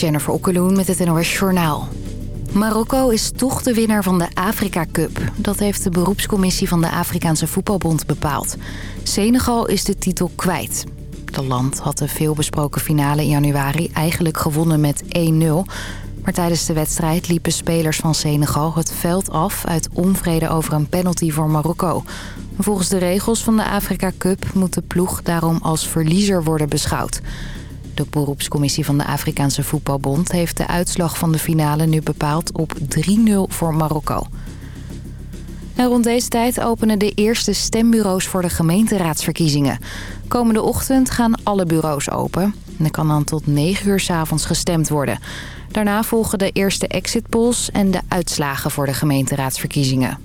Jennifer Okkeloen met het NOS Journaal. Marokko is toch de winnaar van de Afrika Cup. Dat heeft de beroepscommissie van de Afrikaanse Voetbalbond bepaald. Senegal is de titel kwijt. Het land had de veelbesproken finale in januari eigenlijk gewonnen met 1-0. Maar tijdens de wedstrijd liepen spelers van Senegal het veld af... uit onvrede over een penalty voor Marokko. Volgens de regels van de Afrika Cup moet de ploeg daarom als verliezer worden beschouwd. De beroepscommissie van de Afrikaanse Voetbalbond... heeft de uitslag van de finale nu bepaald op 3-0 voor Marokko. En rond deze tijd openen de eerste stembureaus voor de gemeenteraadsverkiezingen. Komende ochtend gaan alle bureaus open. En er kan dan tot 9 uur s avonds gestemd worden. Daarna volgen de eerste exit polls en de uitslagen voor de gemeenteraadsverkiezingen.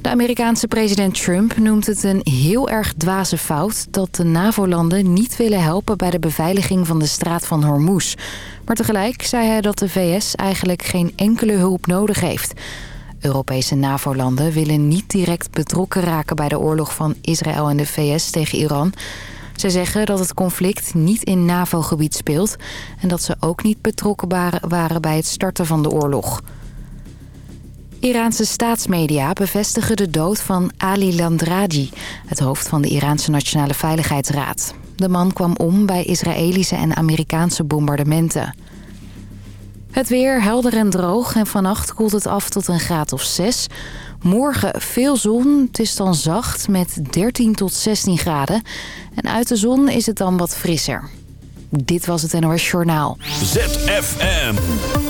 De Amerikaanse president Trump noemt het een heel erg dwaze fout... dat de NAVO-landen niet willen helpen bij de beveiliging van de straat van Hormuz. Maar tegelijk zei hij dat de VS eigenlijk geen enkele hulp nodig heeft. Europese NAVO-landen willen niet direct betrokken raken... bij de oorlog van Israël en de VS tegen Iran... Ze zeggen dat het conflict niet in NAVO-gebied speelt... en dat ze ook niet betrokken waren bij het starten van de oorlog. Iraanse staatsmedia bevestigen de dood van Ali Landradi... het hoofd van de Iraanse Nationale Veiligheidsraad. De man kwam om bij Israëlische en Amerikaanse bombardementen. Het weer helder en droog en vannacht koelt het af tot een graad of 6. Morgen veel zon, het is dan zacht met 13 tot 16 graden. En uit de zon is het dan wat frisser. Dit was het NOS Journaal. ZFM.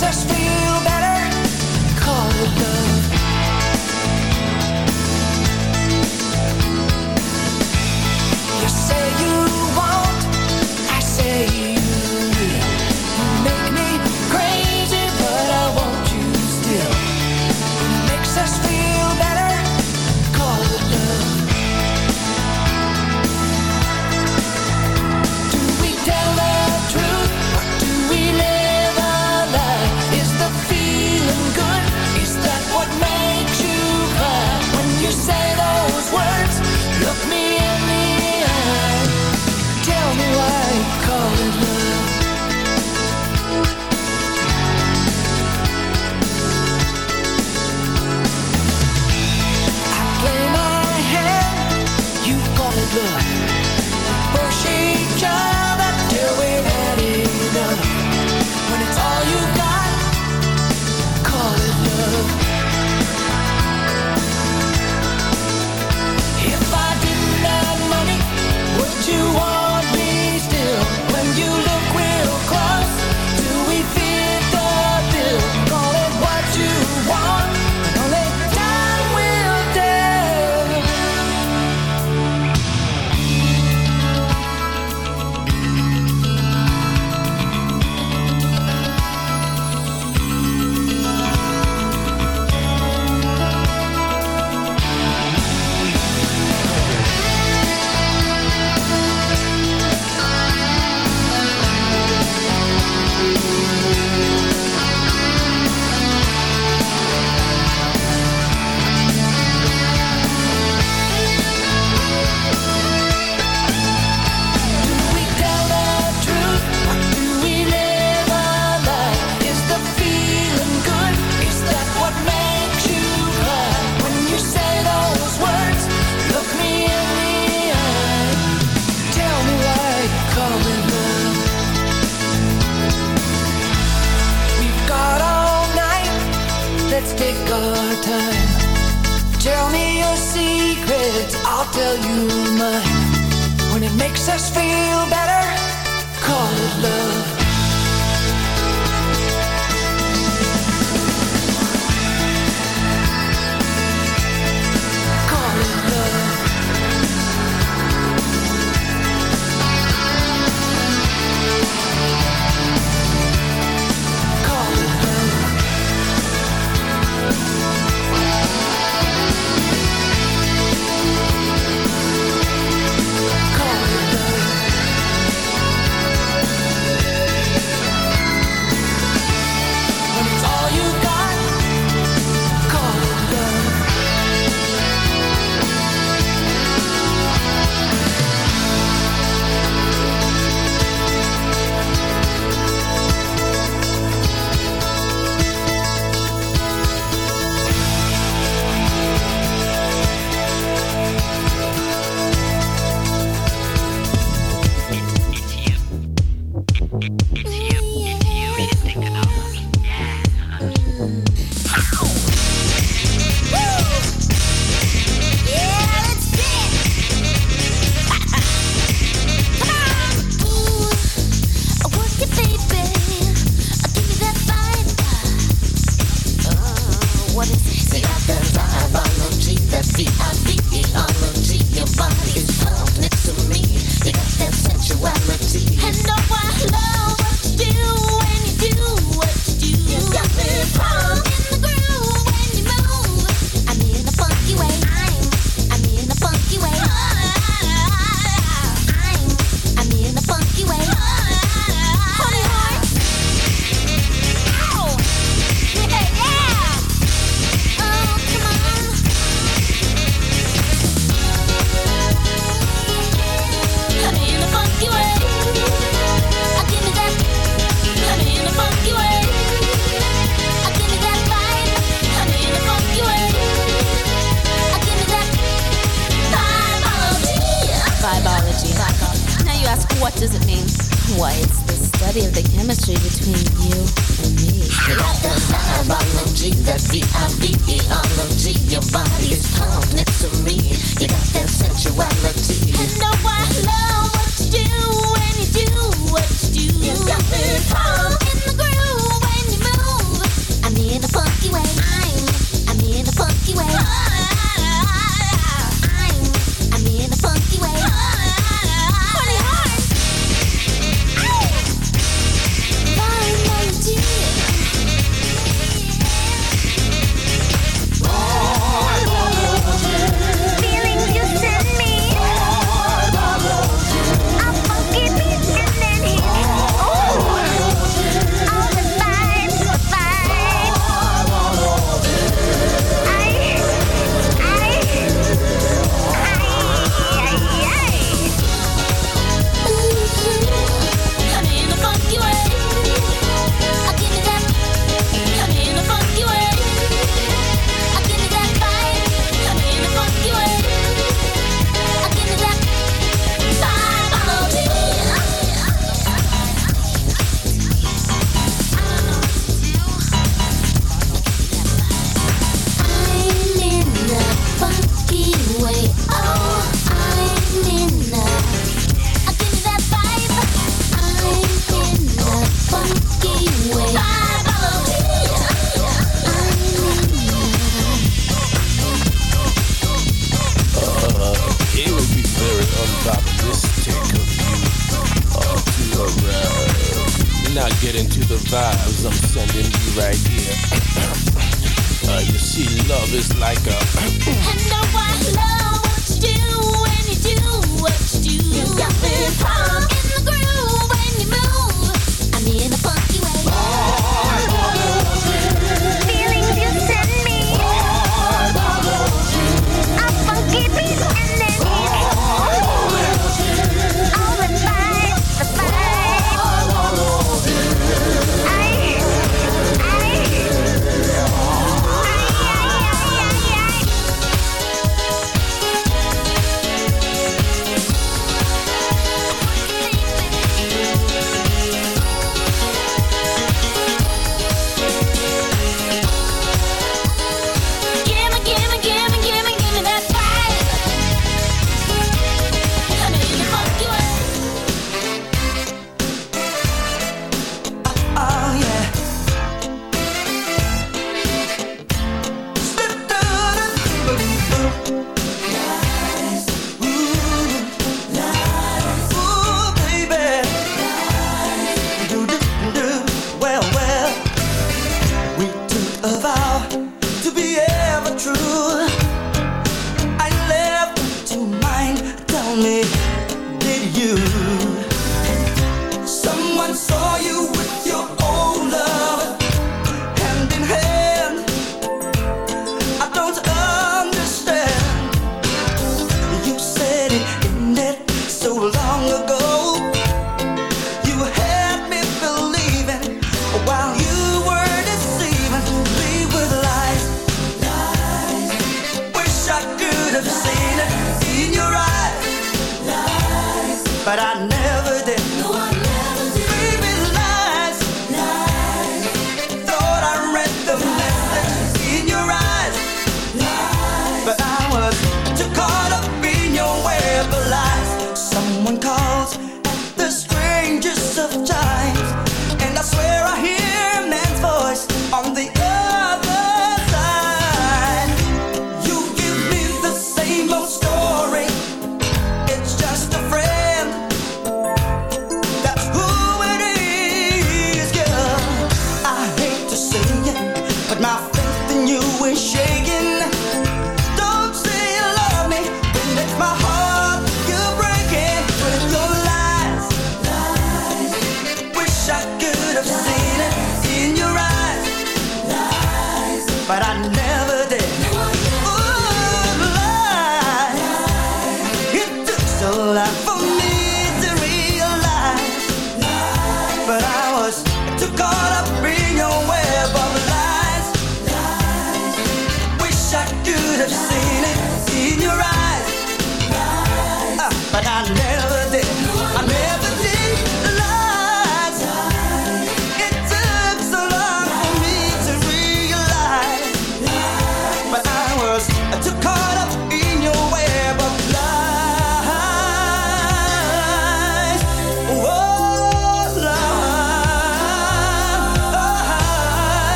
zes feel bij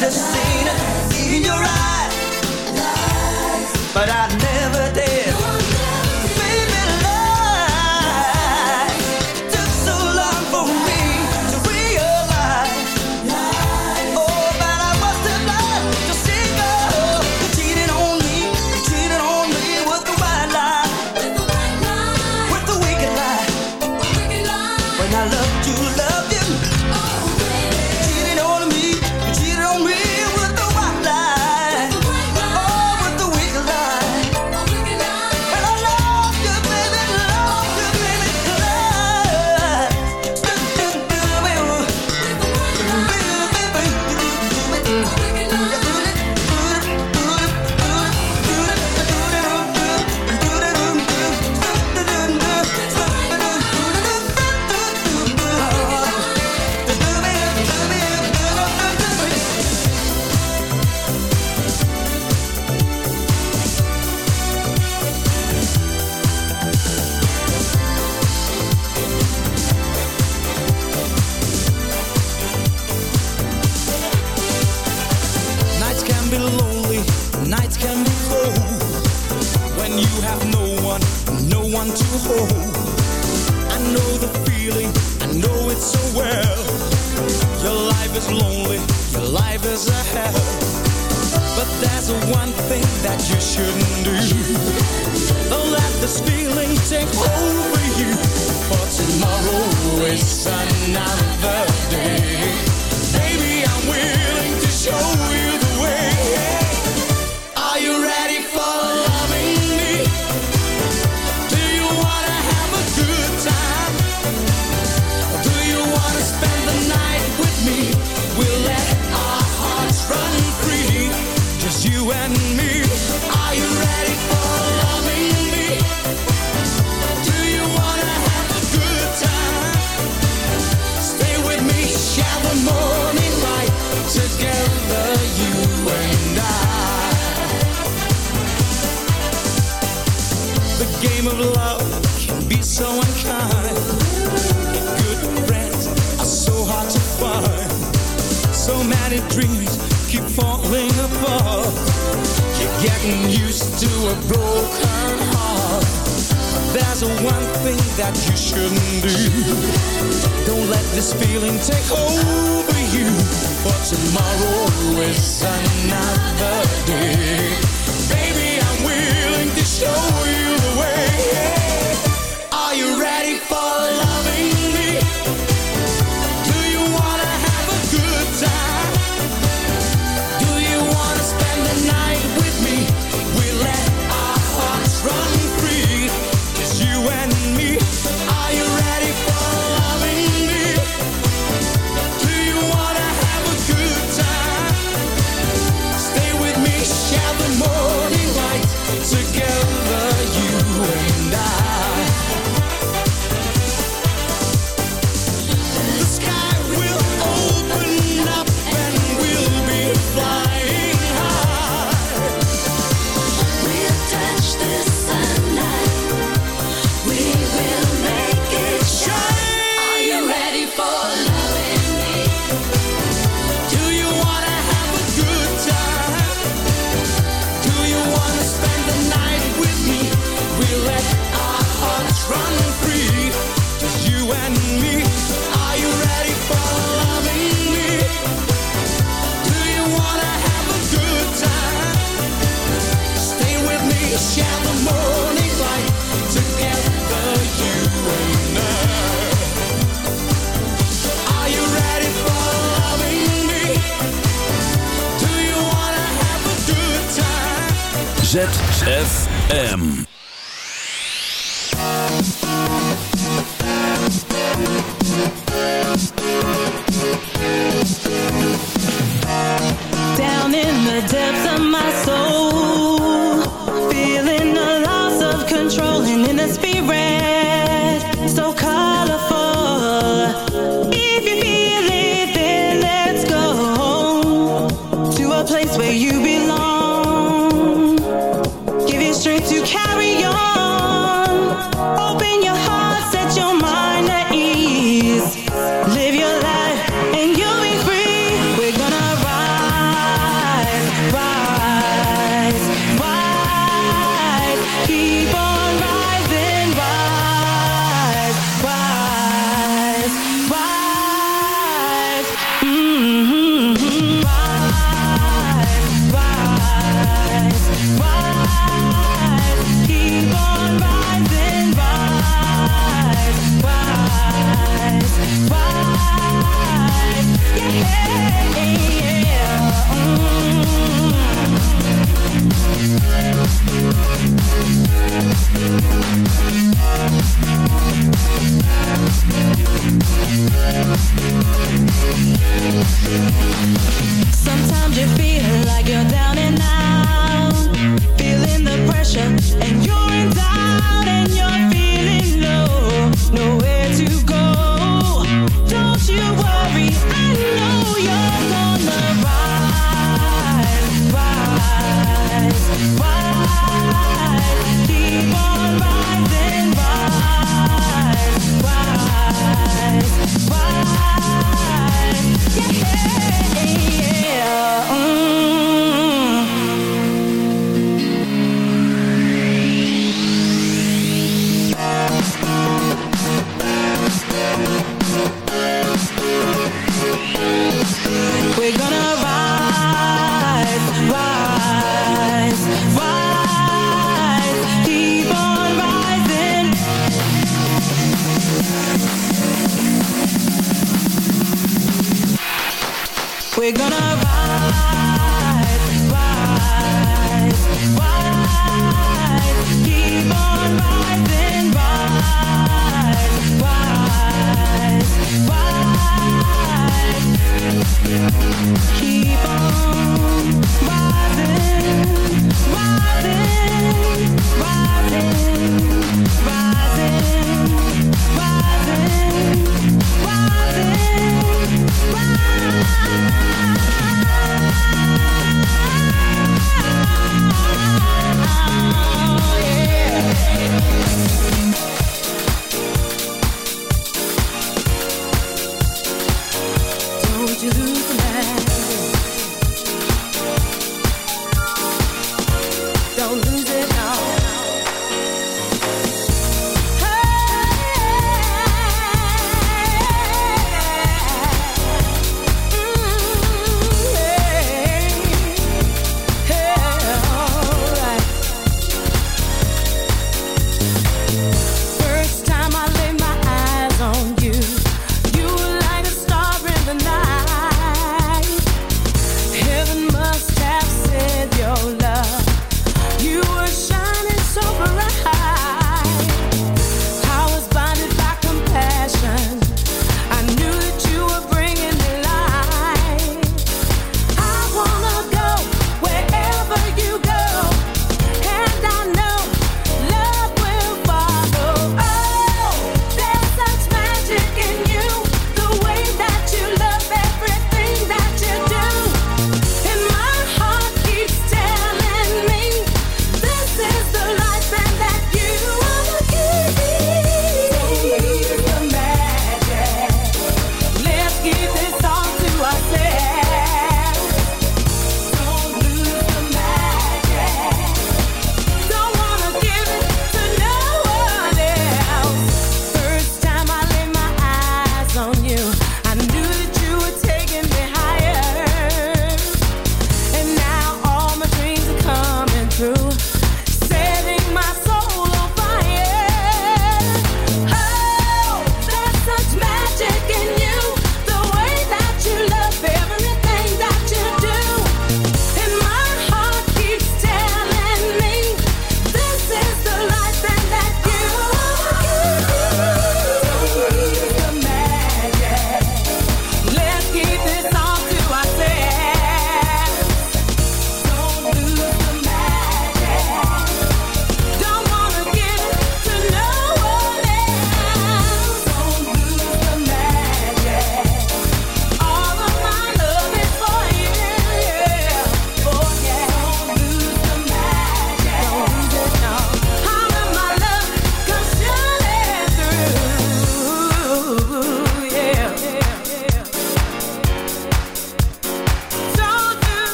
together ZFM. Música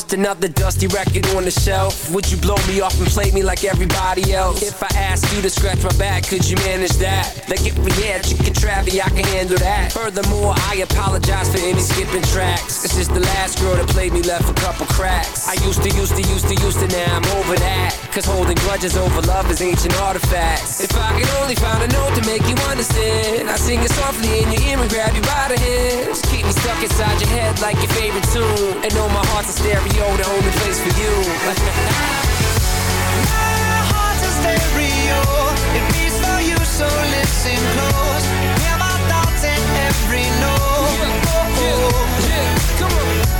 just another dusty record on the shelf. Would you blow me off and play me like everybody else? If I asked you to scratch my back, could you manage that? Like if we had chicken Travie, I can handle that. Furthermore, I apologize for any skipping tracks. This is the last left a couple cracks. I used to, used to, used to, used to, now I'm over that. Cause holding grudges over love is ancient artifacts. If I could only find a note to make you understand, I sing it softly in your ear and grab you by the hands. Keep me stuck inside your head like your favorite tune. And know my heart's a stereo, the only place for you. my heart's a stereo, it beats for you, so listen close. Hear my thoughts in every note. Yeah, yeah, yeah, come on.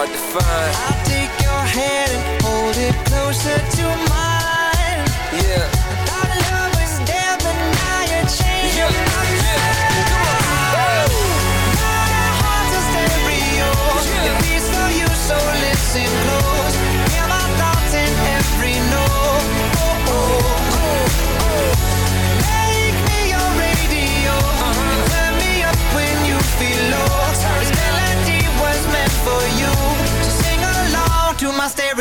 hard to find. I'll take your hand and hold it closer to mine. Yeah.